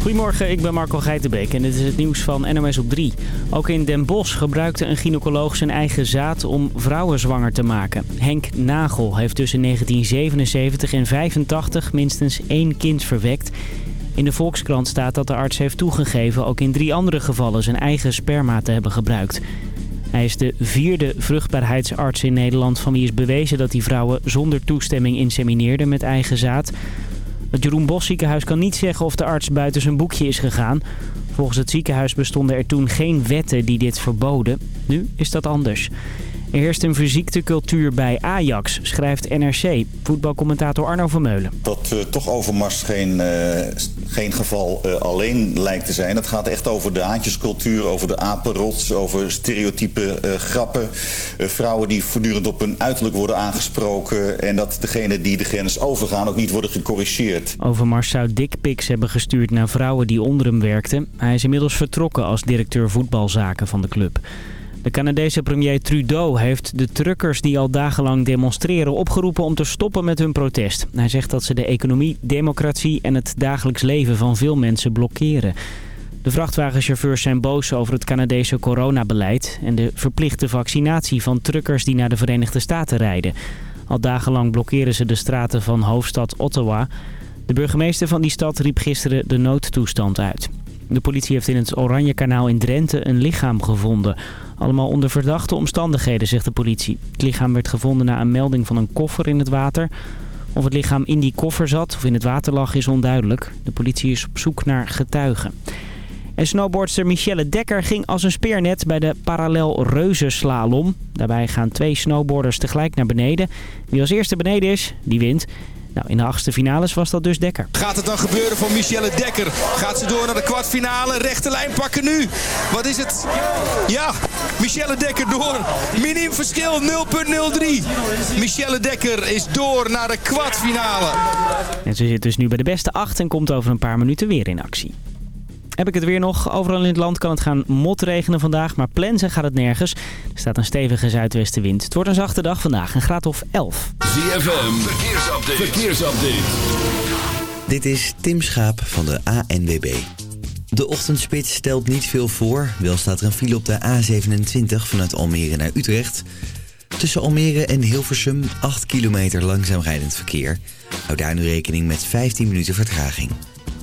Goedemorgen, ik ben Marco Geitenbeek en dit is het nieuws van NOS op 3. Ook in Den Bosch gebruikte een gynaecoloog zijn eigen zaad om vrouwen zwanger te maken. Henk Nagel heeft tussen 1977 en 85 minstens één kind verwekt. In de Volkskrant staat dat de arts heeft toegegeven ook in drie andere gevallen zijn eigen sperma te hebben gebruikt. Hij is de vierde vruchtbaarheidsarts in Nederland van wie is bewezen dat die vrouwen zonder toestemming insemineerden met eigen zaad. Het Jeroen Bos ziekenhuis kan niet zeggen of de arts buiten zijn boekje is gegaan. Volgens het ziekenhuis bestonden er toen geen wetten die dit verboden. Nu is dat anders. Er heerst een verziekte cultuur bij Ajax, schrijft NRC. Voetbalcommentator Arno Vermeulen. Dat uh, toch Overmars geen, uh, geen geval uh, alleen lijkt te zijn. Het gaat echt over de haantjescultuur, over de apenrots, over stereotype grappen. vrouwen die voortdurend op hun uiterlijk worden aangesproken... en dat degene die de grens overgaan ook niet worden gecorrigeerd. Overmars zou dickpics hebben gestuurd naar vrouwen die onder hem werkten. Hij is inmiddels vertrokken als directeur voetbalzaken van de club. De Canadese premier Trudeau heeft de truckers die al dagenlang demonstreren opgeroepen om te stoppen met hun protest. Hij zegt dat ze de economie, democratie en het dagelijks leven van veel mensen blokkeren. De vrachtwagenchauffeurs zijn boos over het Canadese coronabeleid en de verplichte vaccinatie van truckers die naar de Verenigde Staten rijden. Al dagenlang blokkeren ze de straten van hoofdstad Ottawa. De burgemeester van die stad riep gisteren de noodtoestand uit. De politie heeft in het Oranje Kanaal in Drenthe een lichaam gevonden. Allemaal onder verdachte omstandigheden, zegt de politie. Het lichaam werd gevonden na een melding van een koffer in het water. Of het lichaam in die koffer zat of in het water lag is onduidelijk. De politie is op zoek naar getuigen. En snowboardster Michelle Dekker ging als een speernet bij de parallel reuzenslalom. Daarbij gaan twee snowboarders tegelijk naar beneden. Wie als eerste beneden is, die wint. Nou, in de achtste finales was dat dus Dekker. Gaat het dan gebeuren voor Michelle Dekker? Gaat ze door naar de kwartfinale? Rechte lijn pakken nu. Wat is het? Ja, Michelle Dekker door. Minim verschil 0.03. Michelle Dekker is door naar de kwartfinale. En ze zit dus nu bij de beste acht en komt over een paar minuten weer in actie. Heb ik het weer nog. Overal in het land kan het gaan motregenen vandaag, maar plensen gaat het nergens. Er staat een stevige zuidwestenwind. Het wordt een zachte dag vandaag, een graad of 11. ZFM, verkeersupdate. verkeersupdate. Dit is Tim Schaap van de ANWB. De ochtendspits stelt niet veel voor. Wel staat er een file op de A27 vanuit Almere naar Utrecht. Tussen Almere en Hilversum 8 kilometer langzaam rijdend verkeer. Hou daar nu rekening met 15 minuten vertraging.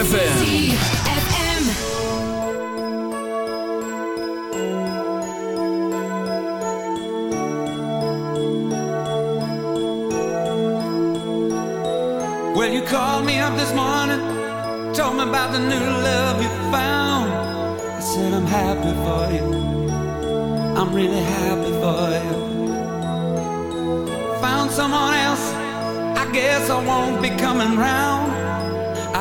ZFM. Well, you called me up this morning, told me about the new love you found. I said, I'm happy for you. I'm really happy for you. Found someone else, I guess I won't be coming round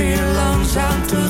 weer langzaam terug.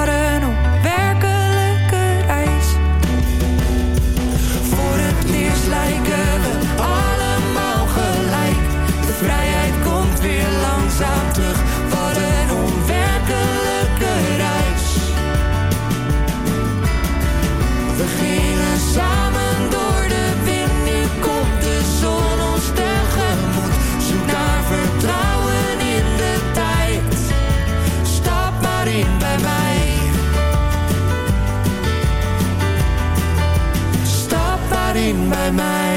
my mind.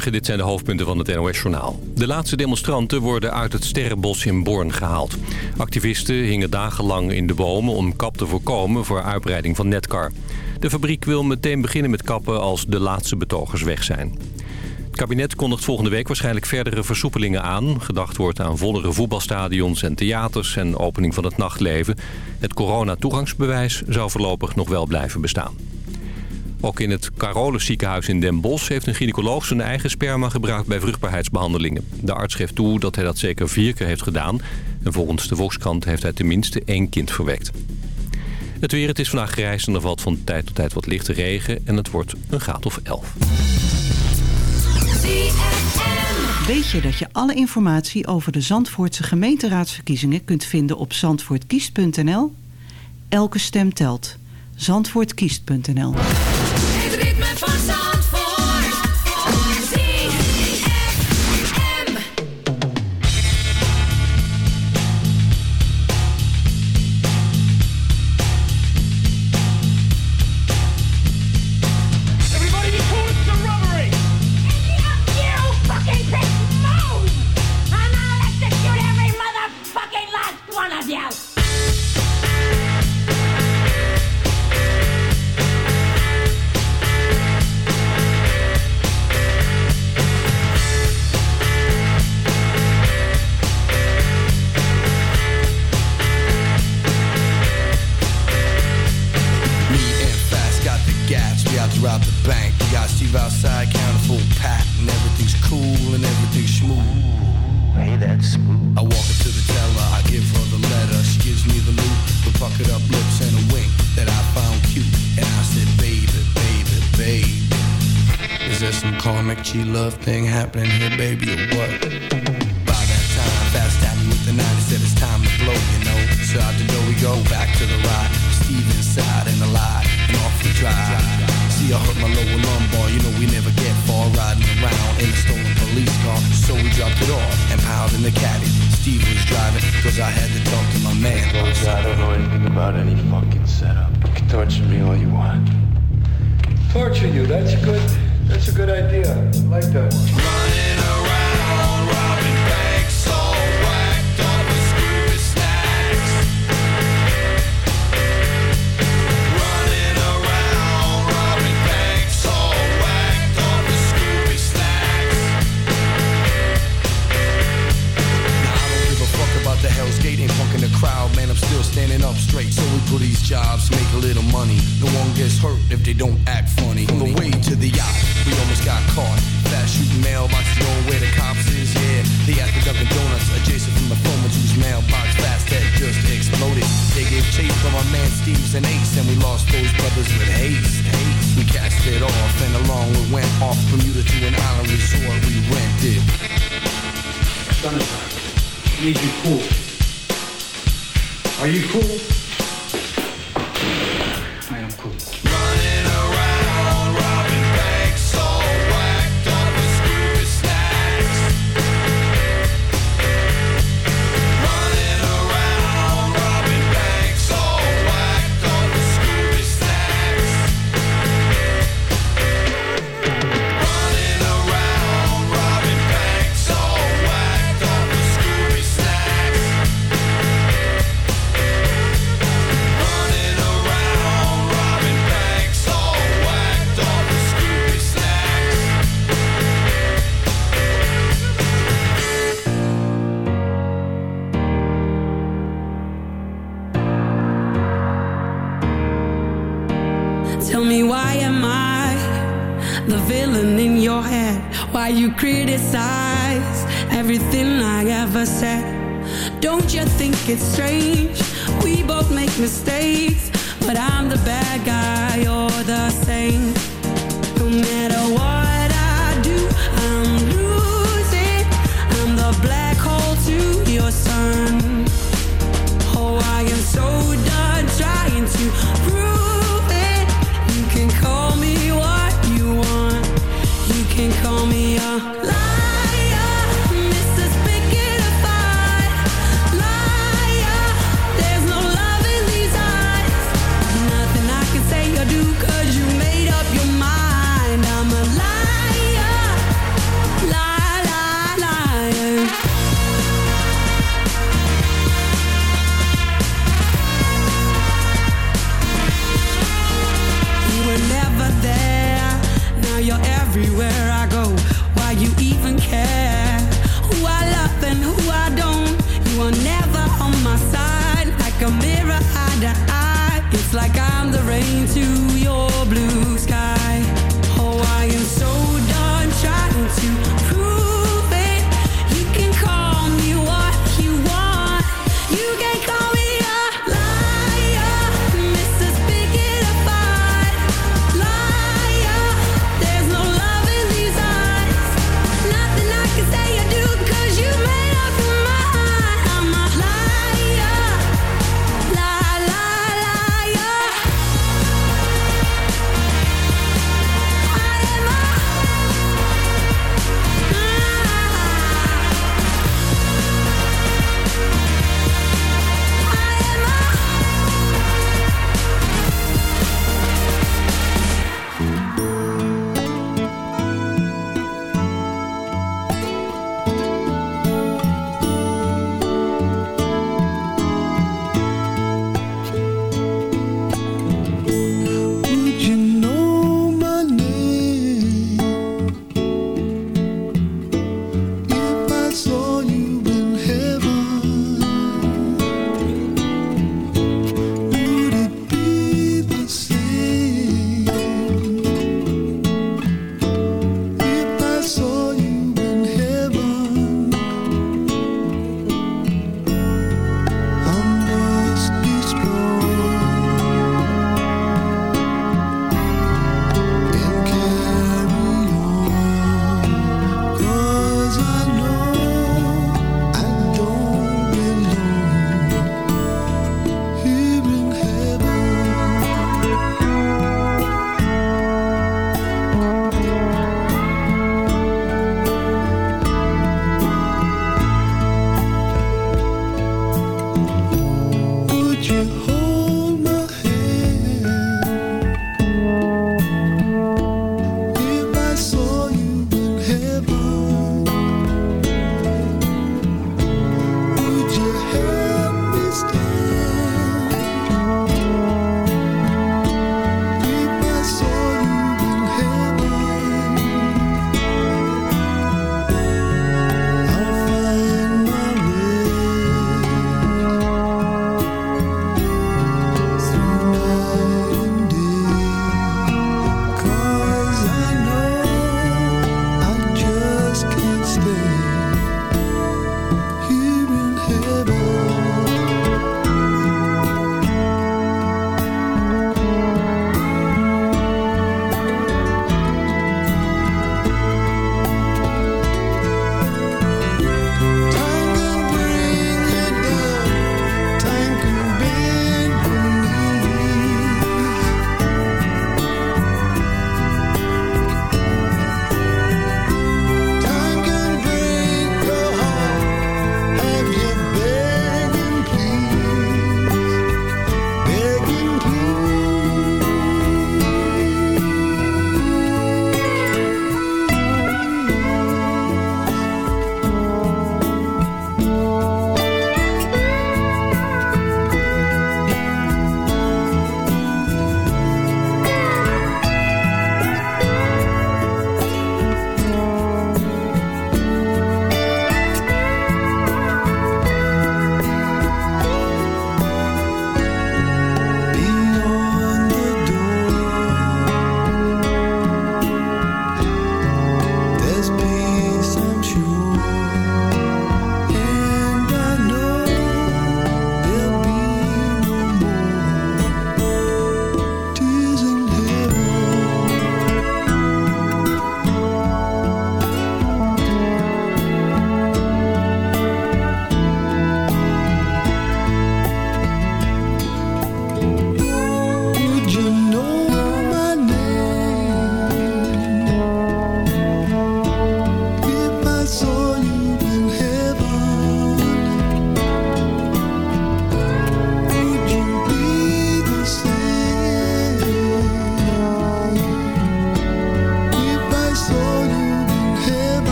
Dit zijn de hoofdpunten van het NOS-journaal. De laatste demonstranten worden uit het Sterrenbos in Born gehaald. Activisten hingen dagenlang in de bomen om kap te voorkomen voor uitbreiding van Netcar. De fabriek wil meteen beginnen met kappen als de laatste betogers weg zijn. Het kabinet kondigt volgende week waarschijnlijk verdere versoepelingen aan. Gedacht wordt aan vollere voetbalstadions en theaters en opening van het nachtleven. Het coronatoegangsbewijs zou voorlopig nog wel blijven bestaan. Ook in het Carolus ziekenhuis in Den Bosch heeft een gynaecoloog zijn eigen sperma gebruikt bij vruchtbaarheidsbehandelingen. De arts geeft toe dat hij dat zeker vier keer heeft gedaan. En volgens de Volkskrant heeft hij tenminste één kind verwekt. Het weer, het is vandaag grijs en er valt van tijd tot tijd wat lichte regen en het wordt een graad of elf. Weet je dat je alle informatie over de Zandvoortse gemeenteraadsverkiezingen kunt vinden op zandvoortkiest.nl? Elke stem telt. Zandvoortkiest.nl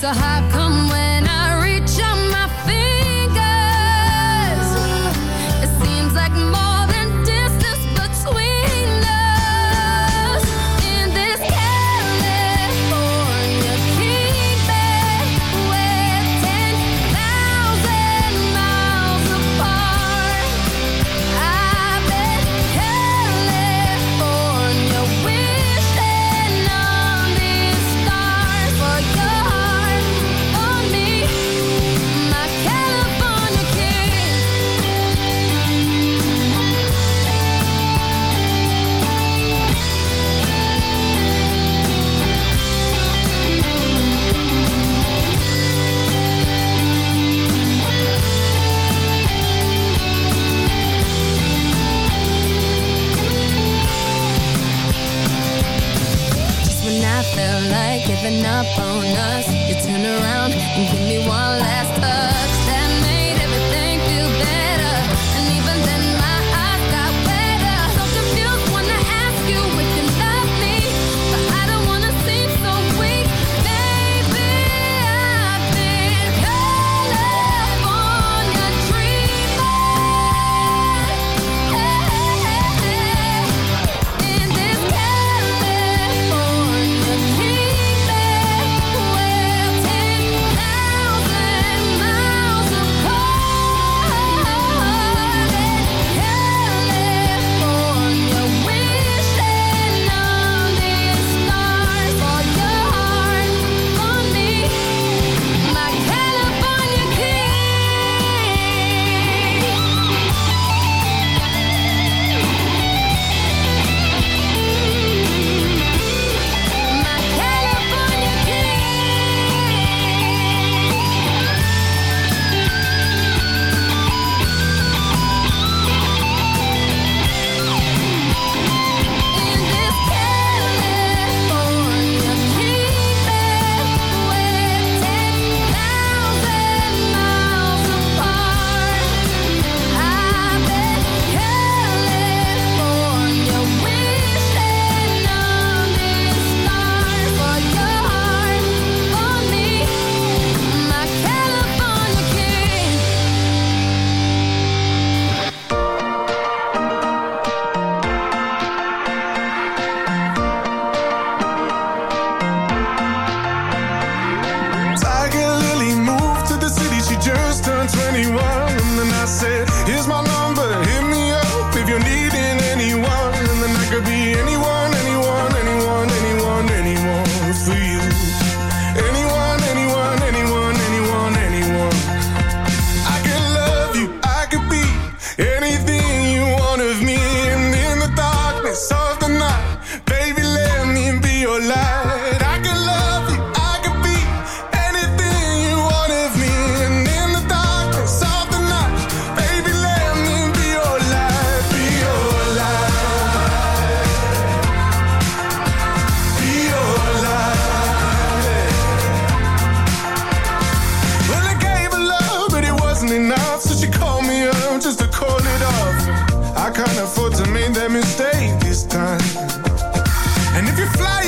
So how come fly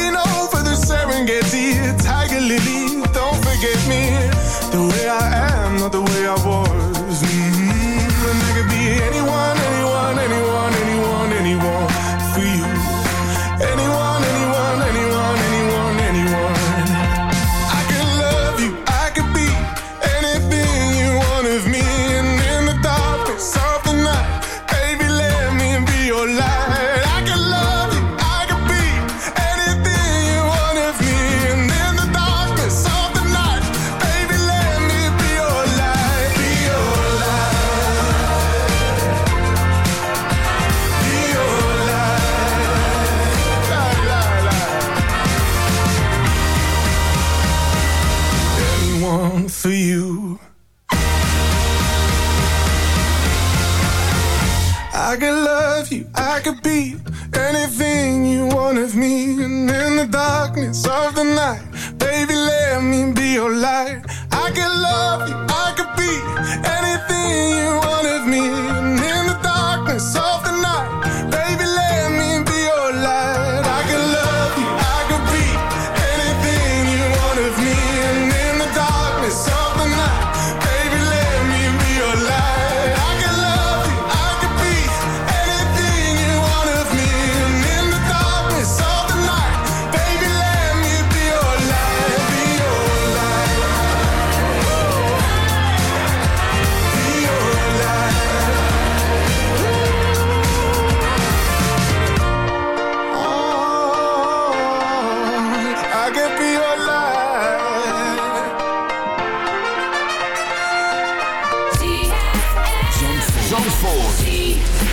Zandvoort.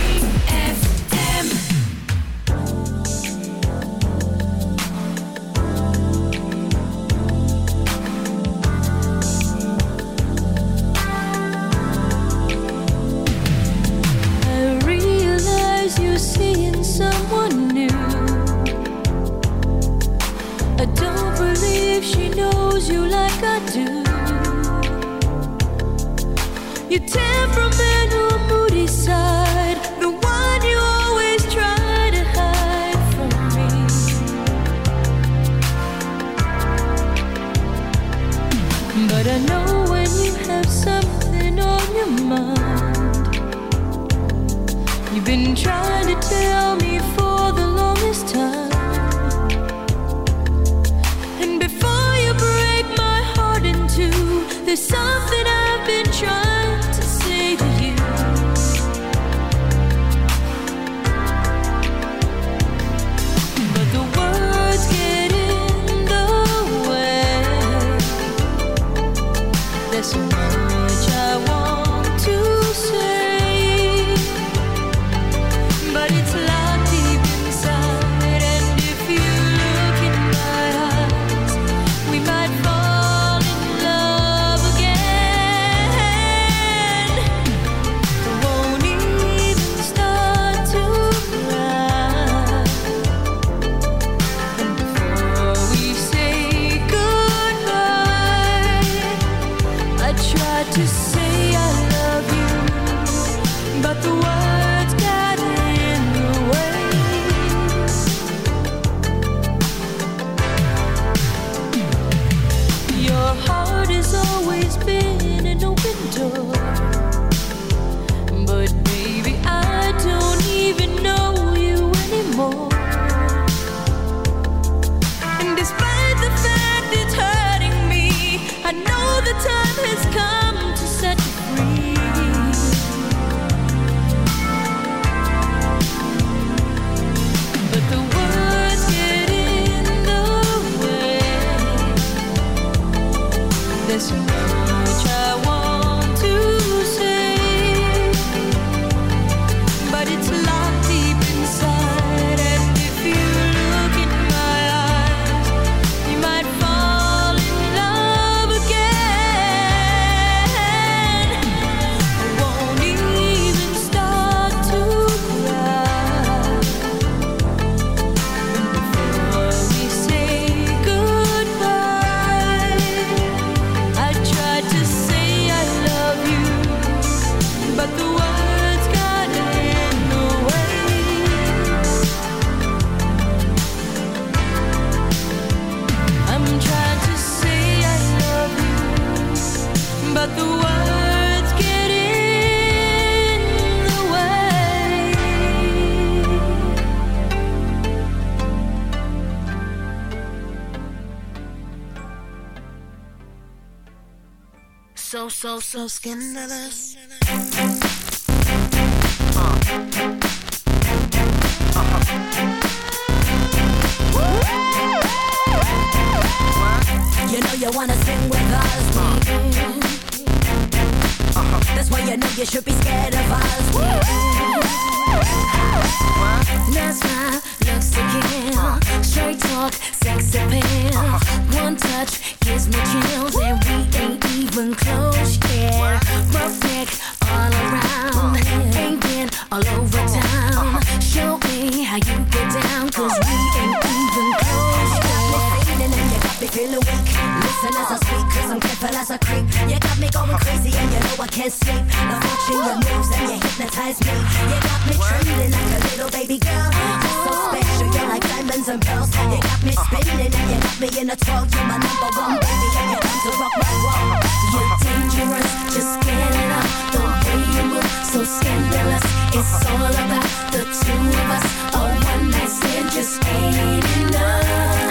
Door. So, scandalous. You know you wanna sing with us. That's why you know you should be scared of us. That's my looks. Straight talk. One touch gives me chills, and we ain't even close all around. All over town. Show me how you get down, cause we ain't even close. Listen as I speak, cause I'm careful as I creep. You got me going crazy and you know I can't sleep. Now watching your moves and you hypnotize me. You got me trembling like a little baby girl. You're so special, you're like diamonds and pearls. You got me spinning and you got me in a twirl. You're my number one baby and you come to rock my world. You're dangerous, just get it up. The way you move, so scandalous. It's all about the two of us. A one night stand just ain't enough.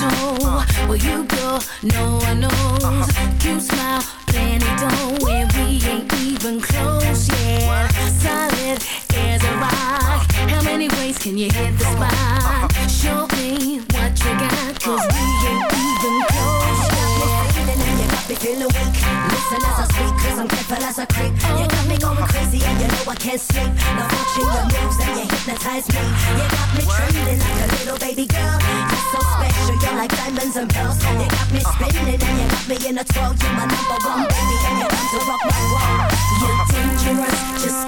Toe. Where you go, no one knows. Cute smile, plenty dough, and we ain't even close yet. Solid as a rock. Uh-huh. How many ways can you hit the spot? Uh-huh. Show me what you got, cause we ain't even close yet. Feeling and you got me feeling weak. Listen as I speak, cause I'm careful as I creep. You got me going crazy and you know I can't sleep. Now watching your moves and you hypnotize me. You got me trembling like a little baby girl. Like diamonds and pearls. You got me spinning and you got me in a twirl. You're my number one baby and you come to rock my world. You're dangerous, just